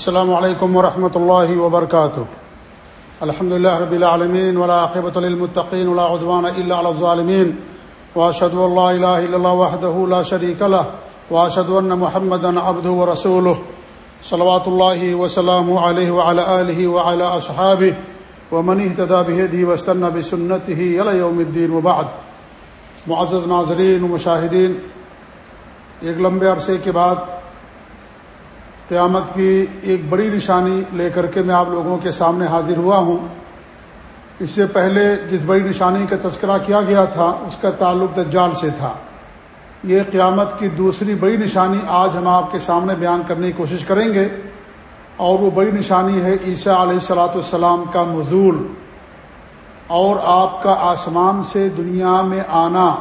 السلام علیکم ورحمۃ اللہ وبرکاتہ الحمد لله رب العالمين ولا عاقبة للمتقين ولا عدوان إلا على الظالمين. وأشهد أن لا إله إلا الله وحده لا شريك له. وأشهد أن محمدا عبده ورسوله. صلوات الله وسلامه عليه وعلى آله وعلى أصحابه. ومن اهتدى بهديه واستنى بسنته إلى يوم الدين وبعد. معزز ناظرین و مشاہدین، ایک لمبے عرصے کے بعد قیامت کی ایک بڑی نشانی لے کر کے میں آپ لوگوں کے سامنے حاضر ہوا ہوں۔ اس سے پہلے جس بڑی نشانی کا تذکرہ کیا گیا تھا، اس کا تعلق دجال سے تھا۔ یہ قیامت کی دوسری بڑی نشانی آج ہم آپ کے سامنے بیان کرنے کی کوشش کریں گے۔ اور وہ بڑی نشانی ہے عیسیٰ علیہ السلاۃ السلام کا مزول اور آپ کا آسمان سے دنیا میں آنا،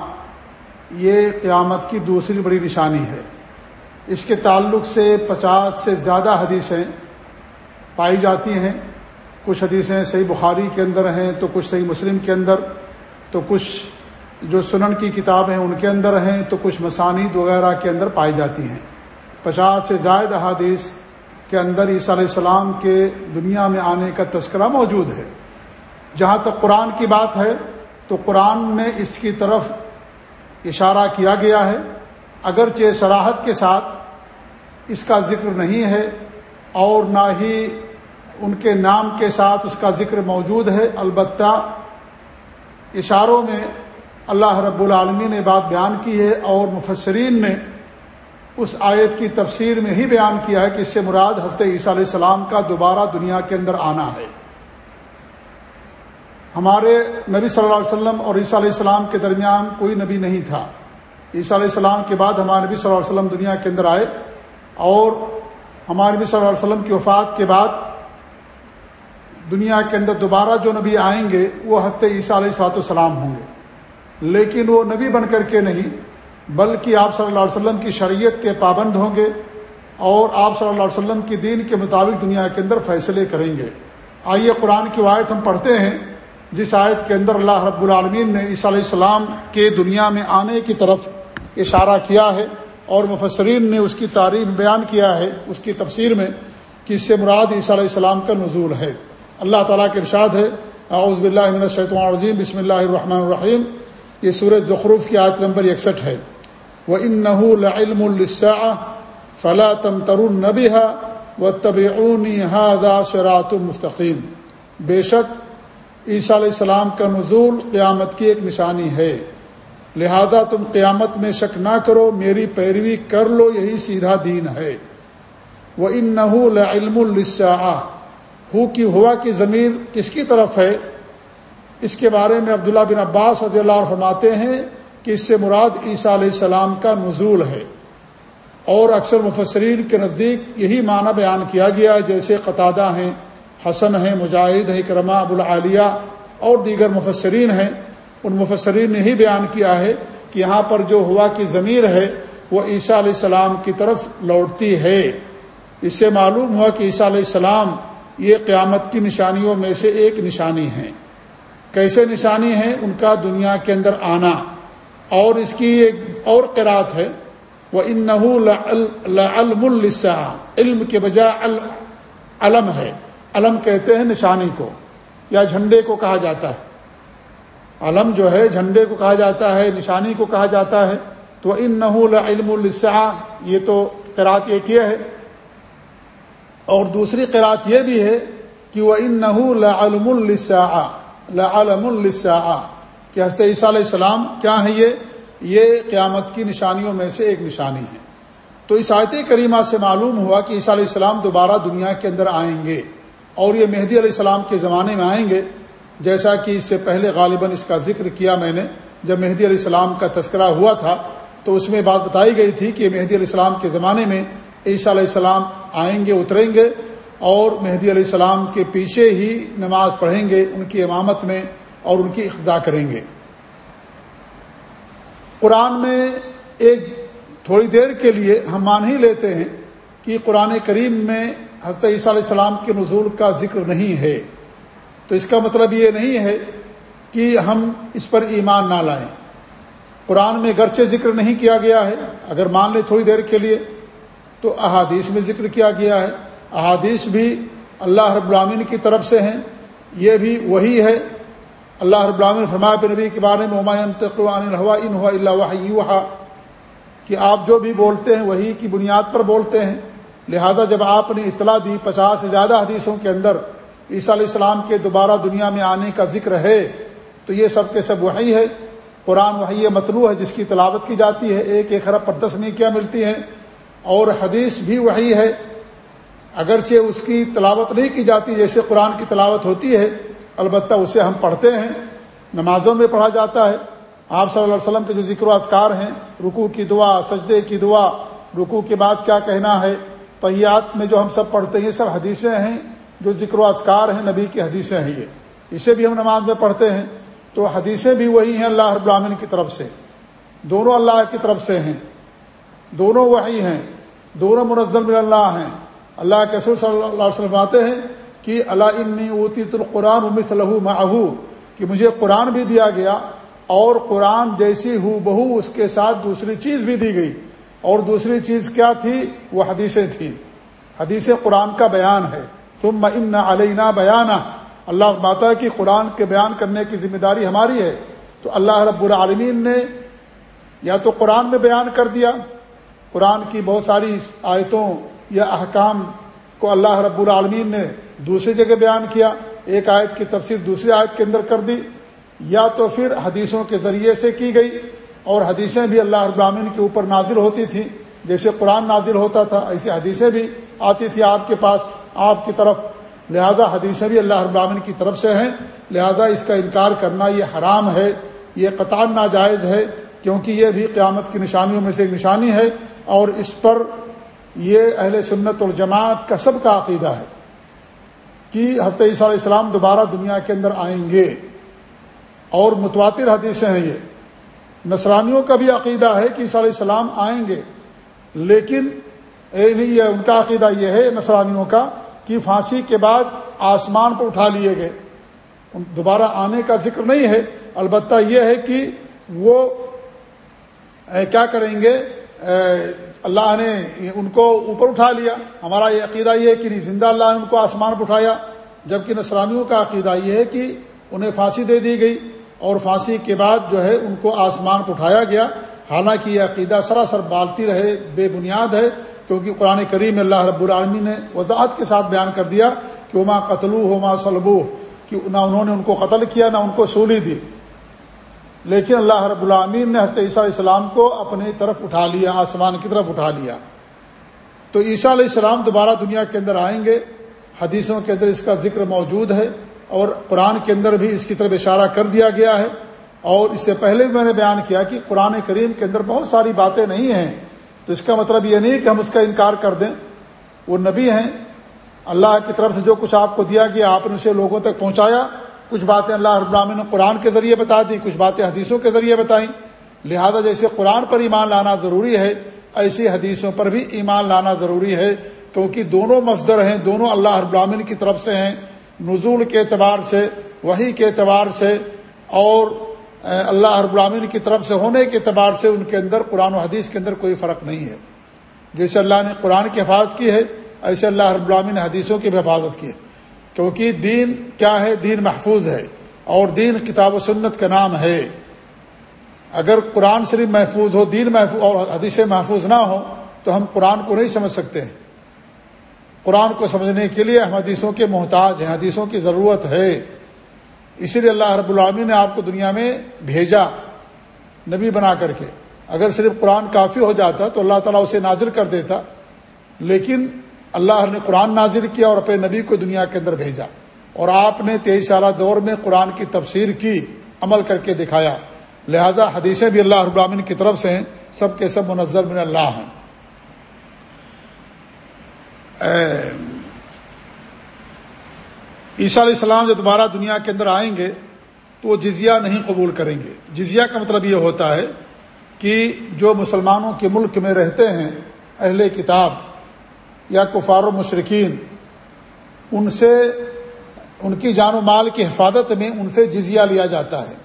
یہ قیامت کی دوسری بڑی نشانی ہے۔ اس کے تعلق سے پچاس سے زیادہ حدیثیں پائی جاتی ہیں۔ کچھ حدیثیں صحیح بخاری کے اندر ہیں، تو کچھ صحیح مسلم کے اندر، تو کچھ جو سنن کی کتاب ہیں ان کے اندر ہیں، تو کچھ مسانید وغیرہ کے اندر پائی جاتی ہیں۔ پچاس سے زائد احادیث کے اندر عیسیٰ علیہ السلام کے دنیا میں آنے کا تذکرہ موجود ہے۔ جہاں تک قرآن کی بات ہے، تو قرآن میں اس کی طرف اشارہ کیا گیا ہے۔ اگرچہ سراحت کے ساتھ اس کا ذکر نہیں ہے اور نہ ہی ان کے نام کے ساتھ اس کا ذکر موجود ہے۔ البتہ اشاروں میں اللہ رب العالمی نے بات بیان کی ہے اور مفسرین نے اس آیت کی تفسیر میں ہی بیان کیا ہے کہ اس سے مراد حضرت عیسیٰ علیہ السلام کا دوبارہ دنیا کے اندر آنا ہے۔ ہمارے نبی صلی اللہ علیہ وسلم اور عیسیٰ علیہ السلام کے درمیان کوئی نبی نہیں تھا۔ عیسیٰ علیہ السلام کے بعد ہمارے نبی صلی اللہ علیہ وسلم دنیا کے اندر آئے۔ اور ہمارے نبی صلی اللہ علیہ وسلم کی وفات کے بعد دنیا کے اندر دوبارہ جو نبی آئیں گے، وہ ہنستے عیسیٰ علیہ صلاۃ السلام ہوں گے۔ لیکن وہ نبی بن کر کے نہیں، بلکہ آپ صلی اللہ علیہ وسلم کی شریعت کے پابند ہوں گے اور آپ صلی اللہ علیہ وسلم کی دین کے مطابق دنیا کے اندر فیصلے کریں گے۔ آئیے قرآن کی آیت ہم پڑھتے ہیں، جس آیت کے اندر اللہ رب العالمین نے عیسیٰ علیہ السلام کے دنیا میں آنے کی طرف اشارہ کیا ہے۔ اور مفسرین نے اس کی تعریف بیان کیا ہے، اس کی تفسیر میں، کہ اس سے مراد عیسیٰ علیہ السلام کا نزول ہے۔ اللہ تعالیٰ کے ارشاد ہے، اعوذ باللہ من الشیطان الرجیم، بسم اللہ الرحمن الرحیم۔ یہ سورج زخروف کی آیت نمبر اکسٹھ ہے۔ وہ ان لہذا تم قیامت میں شک نہ کرو، میری پیروی کر لو، یہی سیدھا دین ہے۔ وہ ان نہ علم ہو کی ہوا کی ضمیر کس کی طرف ہے؟ اس کے بارے میں عبداللہ بن عباس رضی اللہ فرماتے ہیں کہ اس سے مراد عیسیٰ علیہ السلام کا نزول ہے۔ اور اکثر مفسرین کے نزدیک یہی معنی بیان کیا گیا ہے، جیسے قطادہ ہیں، حسن ہیں، مجاہد ہیں کرما ابوالعالیہ اور دیگر مفسرین ہیں۔ ان مفسرین نے ہی بیان کیا ہے کہ یہاں پر جو ہوا کی ضمیر ہے، وہ عیسیٰ علیہ السلام کی طرف لوٹتی ہے۔ اس سے معلوم ہوا کہ عیسیٰ علیہ السلام یہ قیامت کی نشانیوں میں سے ایک نشانی ہے۔ کیسے نشانی ہے؟ ان کا دنیا کے اندر آنا۔ اور اس کی ایک اور قرات ہے وہ ان نحلم السا علم کے بجائے علم ہے۔ علم کہتے ہیں نشانی کو، یا جھنڈے کو کہا جاتا ہے۔ علم جو ہے، جھنڈے کو کہا جاتا ہے، نشانی کو کہا جاتا ہے۔ تو ان نحول علم السا یہ تو قرات یہ کیا ہے۔ اور دوسری قرات یہ بھی ہے کہ وہ ان نحول علم السا علم السا کہ حضرت عیسیٰ علیہ السلام کیا ہے یہ؟ یہ قیامت کی نشانیوں میں سے ایک نشانی ہے۔ تو اس آیت کریمہ سے معلوم ہوا کہ عیسیٰ علیہ السلام دوبارہ دنیا کے اندر آئیں گے۔ اور یہ مہدی علیہ السلام کے زمانے میں آئیں گے۔ جیسا کہ اس سے پہلے غالباً اس کا ذکر کیا میں نے، جب مہدی علیہ السلام کا تذکرہ ہوا تھا، تو اس میں بات بتائی گئی تھی کہ مہدی علیہ السلام کے زمانے میں عیسیٰ علیہ السلام آئیں گے، اتریں گے اور مہدی علیہ السلام کے پیچھے ہی نماز پڑھیں گے، ان کی امامت میں اور ان کی اقدا کریں گے۔ قرآن میں ایک تھوڑی دیر کے لیے ہم مان ہی لیتے ہیں کہ قرآن کریم میں حضرت عیسیٰ علیہ السلام کے نزول کا ذکر نہیں ہے۔ تو اس کا مطلب یہ نہیں ہے کہ ہم اس پر ایمان نہ لائیں۔ قرآن میں گرچہ ذکر نہیں کیا گیا ہے، اگر مان لیں تھوڑی دیر کے لیے، تو احادیث میں ذکر کیا گیا ہے۔ احادیث بھی اللہ رب العامین کی طرف سے ہیں، یہ بھی وہی ہے۔ اللہ رب العامن فرما پہ نبی کے بارے میں عمایان ہوا ان ہوا اللہ کہ آپ جو بھی بولتے ہیں وہی کی بنیاد پر بولتے ہیں۔ لہذا جب آپ نے اطلاع دی پچاس سے زیادہ حدیثوں کے اندر عیسیٰ علیہ السلام کے دوبارہ دنیا میں آنے کا ذکر ہے، تو یہ سب کے سب وہی ہے۔ قرآن وہی مطلوع ہے جس کی تلاوت کی جاتی ہے، ایک ایک خرب پر دس نیکیاں ملتی ہیں۔ اور حدیث بھی وہی ہے۔ اگرچہ اس کی تلاوت نہیں کی جاتی جیسے قرآن کی تلاوت ہوتی ہے، البتہ اسے ہم پڑھتے ہیں۔ نمازوں میں پڑھا جاتا ہے۔ آپ صلی اللہ علیہ وسلم کے جو ذکر و اذکار ہیں، رکوع کی دعا، سجدے کی دعا، رکوع کے بعد کیا کہنا ہے؟ طیات میں جو ہم سب پڑھتے ہیں، یہ سب حدیثیں ہیں۔ جو ذکر و اذکار ہیں نبی کی حدیثیں ہیں یہ۔ اسے بھی ہم نماز میں پڑھتے ہیں، تو حدیثیں بھی وہی ہیں اللہ رب العالمین کی طرف سے۔ دونوں اللہ کی طرف سے ہیں۔ دونوں وہی ہیں۔ دونوں منظم اللہ ہیں۔ اللہ کے سر صلی اللہ علیہ وسلم آتے ہیں کہ اللہ انی اوتی القرآن صلی معہو، کہ مجھے قرآن بھی دیا گیا اور قرآن جیسی ہو بہو اس کے ساتھ دوسری چیز بھی دی گئی۔ اور دوسری چیز کیا تھی؟ وہ حدیثیں تھیں۔ حدیث قرآن کا بیان ہے۔ ثم ان علینا بیانہ اللہ ماتا کی قرآن کے بیان کرنے کی ذمہ داری ہماری ہے۔ تو اللہ رب العالمین نے یا تو قرآن میں بیان کر دیا۔ قرآن کی بہت ساری آیتوں یا احکام کو اللہ رب العالمین نے دوسری جگہ بیان کیا۔ ایک آیت کی تفسیر دوسری آیت کے اندر کر دی۔ یا تو پھر حدیثوں کے ذریعے سے کی گئی۔ اور حدیثیں بھی اللہ رب العالمین کے اوپر نازل ہوتی تھیں۔ جیسے قرآن نازل ہوتا تھا، ایسی حدیثیں بھی آتی تھی آپ کے پاس۔ آپ کی طرف، لہذا حدیثیں بھی اللہ رب العالمین کی طرف سے ہیں۔ لہذا اس کا انکار کرنا یہ حرام ہے، یہ قطع ناجائز ہے، کیونکہ یہ بھی قیامت کی نشانیوں میں سے ایک نشانی ہے۔ اور اس پر یہ اہل سنت اور جماعت کا سب کا عقیدہ ہے کہ حضرت عیسیٰ علیہ السلام دوبارہ دنیا کے اندر آئیں گے۔ اور متواتر حدیثیں ہیں یہ۔ نصرانیوں کا بھی عقیدہ ہے کہ عیسیٰ علیہ السلام آئیں گے، لیکن اے نہیں ہے ان کا عقیدہ یہ ہے، نصرانیوں کا کہ پھانسی کے بعد آسمان پر اٹھا لیے گئے۔ دوبارہ آنے کا ذکر نہیں ہے، البتہ یہ ہے کہ وہ کیا کریں گے؟ اللہ نے ان کو اوپر اٹھا لیا۔ ہمارا یہ عقیدہ یہ ہے کہ نہیں، زندہ اللہ نے ان کو آسمان پر اٹھایا، جبکہ نصرانیوں کا عقیدہ یہ ہے کہ انہیں پھانسی دے دی گئی اور پھانسی کے بعد جو ہے ان کو آسمان پر اٹھایا گیا۔ حالانکہ یہ عقیدہ سراسر بالتی رہے، بے بنیاد ہے۔ کیونکہ قرآن کریم اللہ رب العالمی نے وضاحت کے ساتھ بیان کر دیا کہ اما قتل ہو ما سلبو کہ نہ انہوں نے ان کو قتل کیا، نہ ان کو سولی دی۔ لیکن اللہ رب العامین نے حضرت عیسیٰ علیہ السلام کو اپنی طرف اٹھا لیا، آسمان کی طرف اٹھا لیا۔ تو عیسیٰ علیہ السلام دوبارہ دنیا کے اندر آئیں گے، حدیثوں کے اندر اس کا ذکر موجود ہے اور قرآن کے اندر بھی اس کی طرف اشارہ کر دیا گیا ہے۔ اور اس سے پہلے بھی میں نے بیان کیا کہ قرآن کریم کے اندر بہت ساری باتیں نہیں ہیں۔ تو اس کا مطلب یہ نہیں کہ ہم اس کا انکار کر دیں۔ وہ نبی ہیں۔ اللہ کی طرف سے جو کچھ آپ کو دیا گیا، آپ نے اسے لوگوں تک پہنچایا۔ کچھ باتیں اللہ ابراہین نے قرآن کے ذریعے بتا دی، کچھ باتیں حدیثوں کے ذریعے بتائیں۔ لہذا جیسے قرآن پر ایمان لانا ضروری ہے، ایسی حدیثوں پر بھی ایمان لانا ضروری ہے۔ کیونکہ دونوں مصدر ہیں، دونوں اللہ ابراہین کی طرف سے ہیں۔ نزول کے اعتبار سے وہی کے اعتبار سے اور اللہ ابراہین کی طرف سے ہونے کے اعتبار سے ان کے اندر قرآن و حدیث کے اندر کوئی فرق نہیں ہے۔ جیسے اللہ نے قرآن کی حفاظت کی ہے، ایسے اللہ ابراہین نے حدیثوں کی بھی حفاظت کی ہے۔ کیونکہ دین کیا ہے؟ دین محفوظ ہے اور دین کتاب و سنت کا نام ہے۔ اگر قرآن شریف محفوظ ہو، دین محفوظ اور حدیث محفوظ نہ ہو، تو ہم قرآن کو نہیں سمجھ سکتے۔ قرآن کو سمجھنے کے لیے ہم حدیثوں کے محتاج ہیں، حدیثوں کی ضرورت ہے۔ اسی لیے اللہ رب العالمین نے آپ کو دنیا میں بھیجا نبی بنا کر کے۔ اگر صرف قرآن کافی ہو جاتا تو اللہ تعالیٰ اسے نازل کر دیتا، لیکن اللہ نے قرآن نازل کیا اور اپنے نبی کو دنیا کے اندر بھیجا۔ اور آپ نے تیئیس سالہ دور میں قرآن کی تفسیر کی، عمل کر کے دکھایا۔ لہذا حدیثیں بھی اللہ ابراہین کی طرف سے ہیں، سب کے سب منظر من اللہ ہیں۔ عیسیٰ علیہ السلام جب دوبارہ دنیا کے اندر آئیں گے تو وہ جزیہ نہیں قبول کریں گے۔ جزیہ کا مطلب یہ ہوتا ہے کہ جو مسلمانوں کے ملک میں رہتے ہیں، اہل کتاب یا کفار و مشرقین ان سے، ان کی جان و مال کی حفاظت میں ان سے جزیہ لیا جاتا ہے۔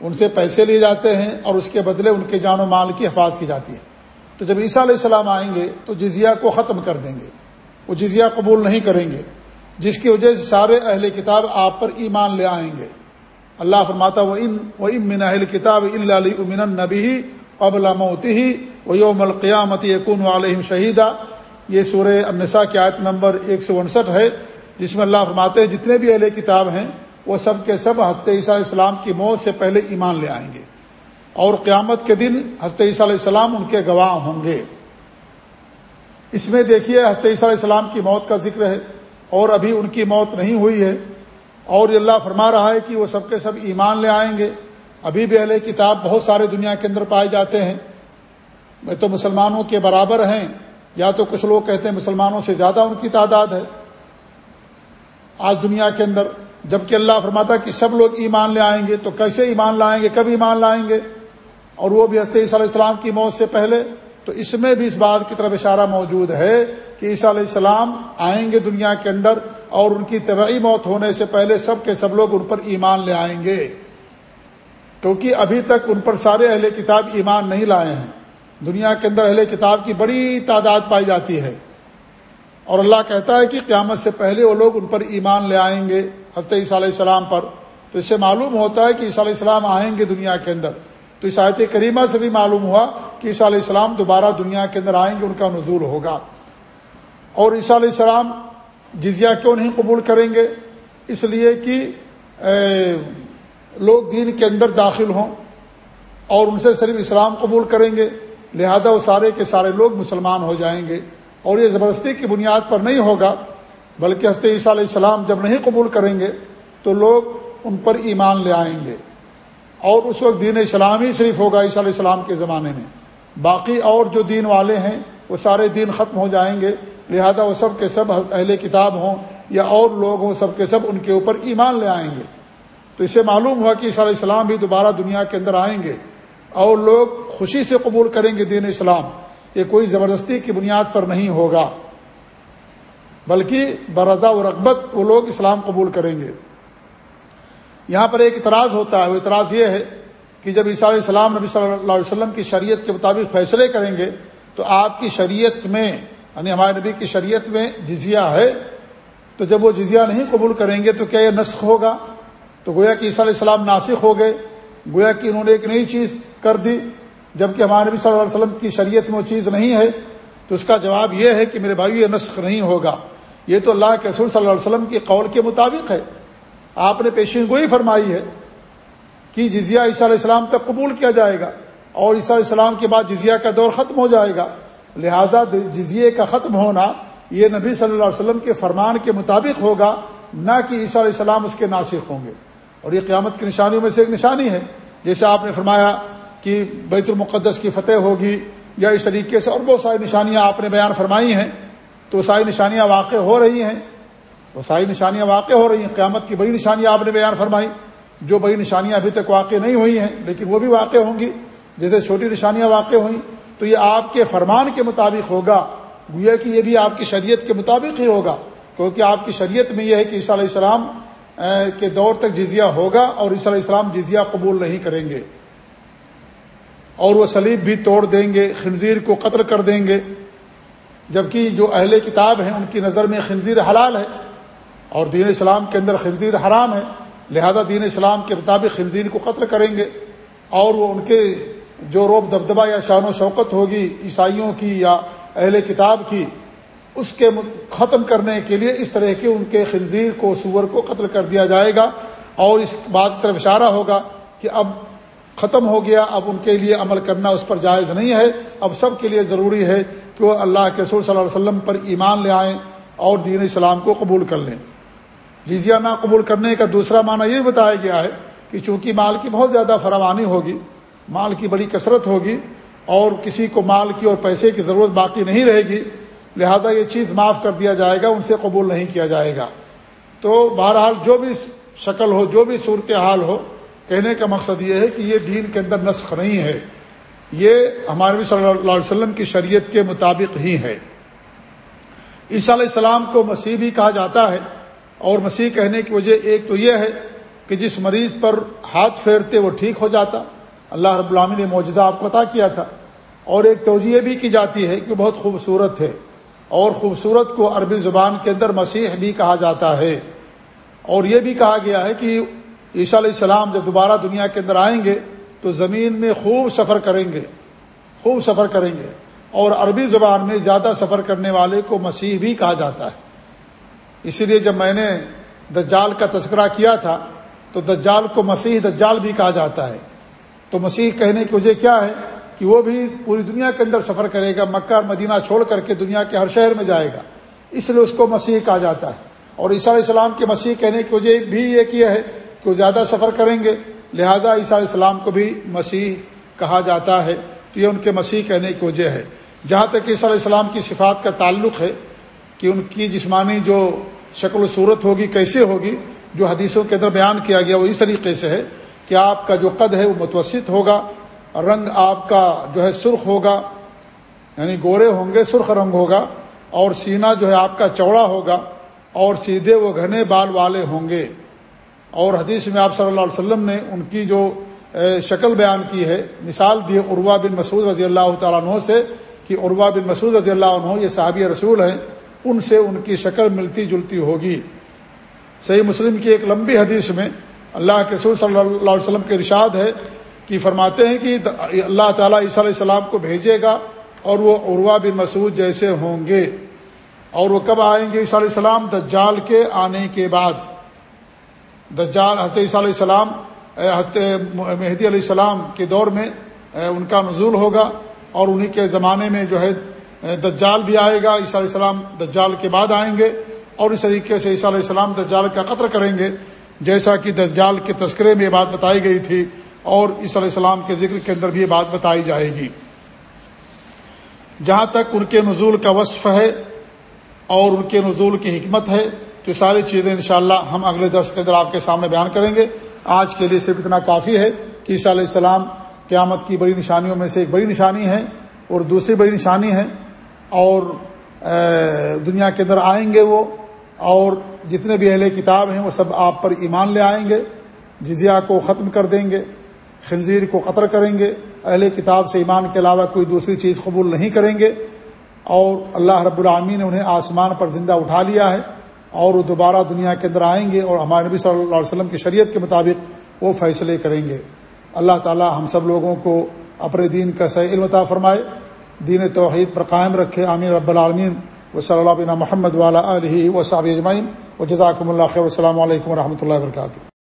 ان سے پیسے لیے جاتے ہیں اور اس کے بدلے ان کے جان و مال کی حفاظت کی جاتی ہے۔ تو جب عیسیٰ علیہ السلام آئیں گے تو جزیہ کو ختم کر دیں گے۔ وہ جزیہ قبول نہیں کریں گے۔ جس کی وجہ سے سارے اہل کتاب آپ پر ایمان لے آئیں گے۔ اللہ فرماتا وہ ان و امن اہل کتاب اللہ امن نبی قبل موتی ہی و یوم القیامت یقون علیہم شہیدہ یہ سورہ النساء کی آیت نمبر ایک سو انسٹھ ہے، جس میں اللہ فرماتے ہیں، جتنے بھی اہل کتاب ہیں، وہ سب کے سب حضرت عیسیٰ علیہ السلام کی موت سے پہلے ایمان لے آئیں گے۔ اور قیامت کے دن حضرت عیسیٰ علیہ السلام ان کے گواہ ہوں گے۔ اس میں دیکھیے، حضرت عیسیٰ علیہ السلام کی موت کا ذکر ہے۔ اور ابھی ان کی موت نہیں ہوئی ہے۔ اور اللہ فرما رہا ہے کہ وہ سب کے سب ایمان لے آئیں گے۔ ابھی بھی اہل کتاب بہت سارے دنیا کے اندر پائے جاتے ہیں۔ میں تو مسلمانوں کے برابر ہیں۔ یا تو کچھ لوگ کہتے ہیں مسلمانوں سے زیادہ ان کی تعداد ہے۔ آج دنیا کے اندر جبکہ اللہ فرماتا کہ سب لوگ ایمان لے آئیں گے، تو کیسے ایمان لائیں گے؟ کب ایمان لائیں گے؟ اور وہ بھی حضرت علیہ السلام کی موت سے پہلے تو اس میں بھی اس بات کی طرف اشارہ موجود ہے کہ عیسیٰ علیہ السلام آئیں گے دنیا کے اندر اور ان کی طبعی موت ہونے سے پہلے سب کے سب لوگ ان پر ایمان لے آئیں گے۔ کیونکہ ابھی تک ان پر سارے اہل کتاب ایمان نہیں لائے ہیں۔ دنیا کے اندر اہل کتاب کی بڑی تعداد پائی جاتی ہے۔ اور اللہ کہتا ہے کہ قیامت سے پہلے وہ لوگ ان پر ایمان لے آئیں گے حضرت عیسیٰ علیہ السلام پر۔ تو اس سے معلوم ہوتا ہے کہ عیسیٰ علیہ السلام آئیں گے دنیا کے اندر۔ تو اس آیت کریمہ سے بھی معلوم ہوا کہ عیسیٰ علیہ السلام دوبارہ دنیا کے اندر آئیں گے، ان کا نزول ہوگا۔ اور عیسیٰ علیہ السلام جزیہ کیوں نہیں قبول کریں گے؟ اس لیے کہ لوگ دین کے اندر داخل ہوں اور ان سے صرف اسلام قبول کریں گے، لہذا وہ سارے کے سارے لوگ مسلمان ہو جائیں گے۔ اور یہ زبردستی کی بنیاد پر نہیں ہوگا، بلکہ حضرت عیسیٰ علیہ السلام جب نہیں قبول کریں گے تو لوگ ان پر ایمان لے آئیں گے۔ اور اس وقت دین اسلام ہی صرف ہوگا عیسیٰ علیہ السلام کے زمانے میں۔ باقی اور جو دین والے ہیں، وہ سارے دین ختم ہو جائیں گے۔ لہذا وہ سب کے سب اہل کتاب ہوں یا اور لوگ ہوں، سب کے سب ان کے اوپر ایمان لے آئیں گے۔ تو اس سے معلوم ہوا کہ عیسیٰ علیہ السلام بھی دوبارہ دنیا کے اندر آئیں گے۔ اور لوگ خوشی سے قبول کریں گے دین اسلام۔ یہ کوئی زبردستی کی بنیاد پر نہیں ہوگا۔ بلکہ برضا و رغبت وہ لوگ اسلام قبول کریں گے۔ یہاں پر ایک اعتراض ہوتا ہے، وہ اعتراض یہ ہے کہ جب عیسیٰ علیہ السلام نبی صلی اللہ علیہ وسلم کی شریعت کے مطابق فیصلے کریں گے، تو آپ کی شریعت میں یعنی ہمارے نبی کی شریعت میں جزیہ ہے، تو جب وہ جزیہ نہیں قبول کریں گے تو کیا یہ نسخ ہوگا؟ تو گویا کہ عیسیٰ علیہ السلام ناسخ ہو گئے، گویا کہ انہوں نے ایک نئی چیز کر دی جبکہ ہمارے نبی صلی اللہ علیہ وسلم کی شریعت میں وہ چیز نہیں ہے۔ تو اس کا جواب یہ ہے کہ میرے بھائی یہ نسخ نہیں ہوگا۔ یہ تو اللہ کے رسول صلی اللہ علیہ وسلم کے قول کے مطابق ہے۔ آپ نے پیشین گوئی فرمائی ہے کہ جزیہ عیسیٰ علیہ السلام تک قبول کیا جائے گا اور عیسیٰ علیہ السلام کے بعد جزیہ کا دور ختم ہو جائے گا۔ لہذا جزیے کا ختم ہونا یہ نبی صلی اللہ علیہ وسلم کے فرمان کے مطابق ہوگا، نہ کہ عیسیٰ علیہ السلام اس کے ناسک ہوں گے۔ اور یہ قیامت کی نشانیوں میں سے ایک نشانی ہے۔ جیسے آپ نے فرمایا کہ بیت المقدس کی فتح ہوگی یا اس طریقے سے اور بہت ساری نشانیاں آپ نے بیان فرمائی ہیں، تو ساری نشانیاں واقع ہو رہی ہیں۔ وہ ساری نشانیاں واقع ہو رہی ہیں۔ قیامت کی بڑی نشانیاں آپ نے بیان فرمائی۔ جو بڑی نشانیاں ابھی تک واقع نہیں ہوئی ہیں، لیکن وہ بھی واقع ہوں گی۔ جیسے چھوٹی نشانیاں واقع ہوئیں، تو یہ آپ کے فرمان کے مطابق ہوگا۔ گویا کہ یہ بھی آپ کی شریعت کے مطابق ہی ہوگا۔ کیونکہ آپ کی شریعت میں یہ ہے کہ عیسیٰ علیہ السلام کے دور تک جزیہ ہوگا اور عیسیٰ علیہ السلام جزیہ قبول نہیں کریں گے۔ اور وہ سلیب بھی توڑ دیں گے، خنزیر کو قتل کر دیں گے۔ جبکہ جو اہل کتاب ہیں، ان کی نظر میں خنزیر حلال ہے۔ اور دین اسلام کے اندر خنزیر حرام ہے، لہذا دین اسلام کے مطابق خنزیر کو قتل کریں گے۔ اور وہ ان کے جو روب دبدبہ یا شان و شوقت ہوگی، عیسائیوں کی یا اہل کتاب کی، اس کے ختم کرنے کے لیے اس طرح کے ان کے خنزیر کو، سور کو قتل کر دیا جائے گا۔ اور اس بات طرف اشارہ ہوگا کہ اب ختم ہو گیا، اب ان کے لیے عمل کرنا اس پر جائز نہیں ہے۔ اب سب کے لیے ضروری ہے کہ وہ اللہ کے رسول صلی اللہ علیہ وسلم پر ایمان لے آئیں اور دین اسلام کو قبول کر لیں۔ جزیہ نہ قبول کرنے کا دوسرا معنی یہ بتایا گیا ہے کہ چونکہ مال کی بہت زیادہ فراوانی ہوگی، مال کی بڑی کثرت ہوگی اور کسی کو مال کی اور پیسے کی ضرورت باقی نہیں رہے گی، لہذا یہ چیز معاف کر دیا جائے گا، ان سے قبول نہیں کیا جائے گا۔ تو بہرحال جو بھی شکل ہو، جو بھی صورت حال ہو، کہنے کا مقصد یہ ہے کہ یہ دین کے اندر نسخ نہیں ہے۔ یہ ہمارے صلی اللہ علیہ وسلم کی شریعت کے مطابق ہی ہے۔ عیسیٰ علیہ السلام کو مسیح بھی کہا جاتا ہے اور مسیح کہنے کی وجہ ایک تو یہ ہے کہ جس مریض پر ہاتھ پھیرتے وہ ٹھیک ہو جاتا۔ اللہ رب العامی نے معجزہ آپ کو عطا کیا تھا۔ اور ایک توجہ بھی کی جاتی ہے کہ بہت خوبصورت ہے اور خوبصورت کو عربی زبان کے اندر مسیح بھی کہا جاتا ہے۔ اور یہ بھی کہا گیا ہے کہ عیسیٰ علیہ السلام جب دوبارہ دنیا کے اندر آئیں گے تو زمین میں خوب سفر کریں گے۔ خوب سفر کریں گے۔ اور عربی زبان میں زیادہ سفر کرنے والے کو مسیح بھی کہا جاتا ہے۔ اسی لیے جب میں نے دجال کا تذکرہ کیا تھا، تو دجال کو مسیح دجال بھی کہا جاتا ہے۔ تو مسیح کہنے کی وجہ کیا ہے؟ کہ وہ بھی پوری دنیا کے اندر سفر کرے گا، مکہ اور مدینہ چھوڑ کر کے دنیا کے ہر شہر میں جائے گا۔ اس لیے اس کو مسیح کہا جاتا ہے۔ اور عیسیٰ علیہ السلام کے مسیح کہنے کی وجہ بھی یہ کیا ہے کہ وہ زیادہ سفر کریں گے۔ لہذا عیسیٰ علیہ السلام کو بھی مسیح کہا جاتا ہے۔ تو یہ ان کے مسیح کہنے کی وجہ ہے۔ جہاں تک عیسیٰ علیہ السلام کی صفات کا تعلق ہے کہ ان کی جسمانی جو شکل و صورت ہوگی، کیسے ہوگی، جو حدیثوں کے اندر بیان کیا گیا، وہ اس طریقے سے ہے کہ آپ کا جو قد ہے وہ متوسط ہوگا، رنگ آپ کا جو ہے سرخ ہوگا یعنی گورے ہوں گے، سرخ رنگ ہوگا، اور سینہ جو ہے آپ کا چوڑا ہوگا، اور سیدھے وہ گھنے بال والے ہوں گے۔ اور حدیث میں آپ صلی اللہ علیہ وسلم نے ان کی جو شکل بیان کی ہے، مثال دی عروا بن مسعود رضی اللہ تعالیٰ عنہ سے کہ عروا بن مسعود رضی اللہ عنہ یہ صحابی رسول ہیں۔ ان سے ان کی شکل ملتی جلتی ہوگی۔ صحیح مسلم کی ایک لمبی حدیث میں اللہ کے رسول صلی اللہ علیہ وسلم کے ارشاد ہے کہ فرماتے ہیں کہ اللہ تعالیٰ عیسیٰ علیہ السلام کو بھیجے گا اور وہ عروا بن مسعود جیسے ہوں گے۔ اور وہ کب آئیں گے عیسیٰ علیہ السلام؟ دجال کے آنے کے بعد۔ دجال حضرت عیسیٰ علیہ السلام حضرت مہدی علیہ السلام کے دور میں ان کا نزول ہوگا اور انہی کے زمانے میں جو ہے دجال بھی آئے گا، عیسیٰ علیہ السلام دجال کے بعد آئیں گے اور اس طریقے سے عیسیٰ علیہ السلام دجال کا قطر کریں گے، جیسا کہ دجال کے تذکرے میں یہ بات بتائی گئی تھی اور عیسیٰ علیہ السلام کے ذکر کے اندر بھی یہ بات بتائی جائے گی۔ جہاں تک ان کے نزول کا وصف ہے اور ان کے نزول کی حکمت ہے، تو ساری چیزیں انشاءاللہ ہم اگلے درس کے اندر آپ کے سامنے بیان کریں گے۔ آج کے لیے صرف اتنا کافی ہے کہ عیسیٰ علیہ السلام قیامت کی بڑی نشانیوں میں سے ایک بڑی نشانی ہے اور دوسری بڑی نشانی ہے۔ اور دنیا کے اندر آئیں گے وہ، اور جتنے بھی اہل کتاب ہیں وہ سب آپ پر ایمان لے آئیں گے، جزیہ کو ختم کر دیں گے، خنزیر کو قطر کریں گے، اہل کتاب سے ایمان کے علاوہ کوئی دوسری چیز قبول نہیں کریں گے، اور اللہ رب العامی نے انہیں آسمان پر زندہ اٹھا لیا ہے، اور وہ دوبارہ دنیا کے اندر آئیں گے، اور ہمارے نبی صلی اللہ علیہ وسلم کی شریعت کے مطابق وہ فیصلے کریں گے۔ اللہ تعالی ہم سب لوگوں کو اپنے دین کا صحیح علمتا فرمائے۔ دین توحید پر قائم رکھے. آمین. رب العالمین. و صلی اللہ بن محمد والا علیہ و صاب اجمعین. و جزاکم اللہ خیر. السلام علیکم و رحمۃ اللہ وبرکاتہ.